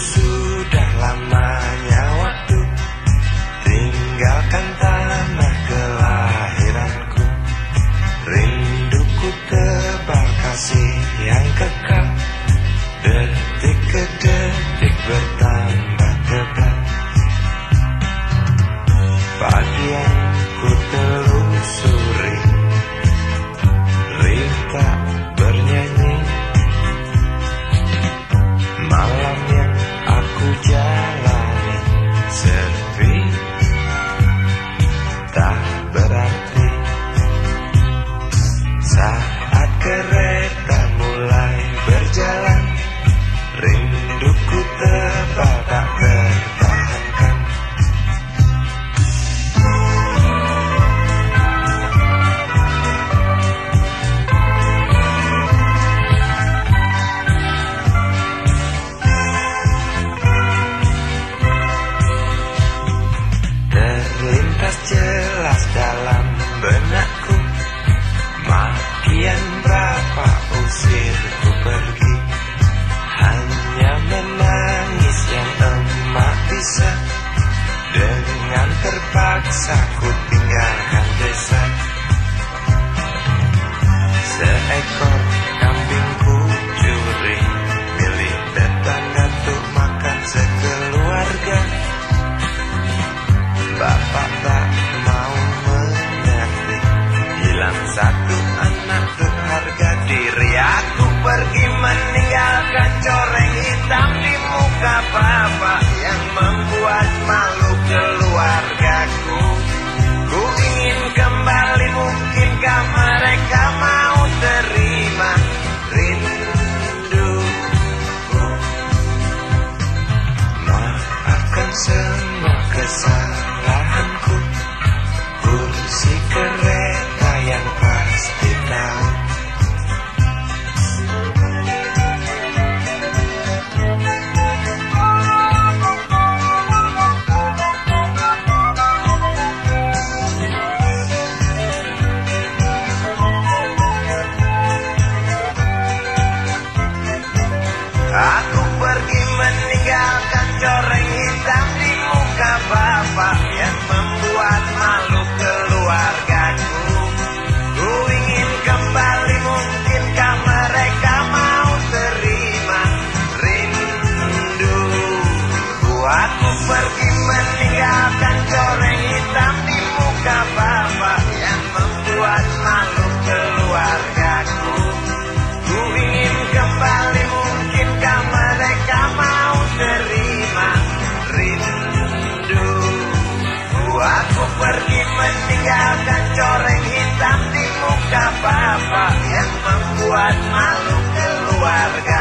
soon. Dengan terpaksa ku tinggalkan desa semua kesal tinggalkan coreng hitam di muka bapak. Yang membuat malu keluarga.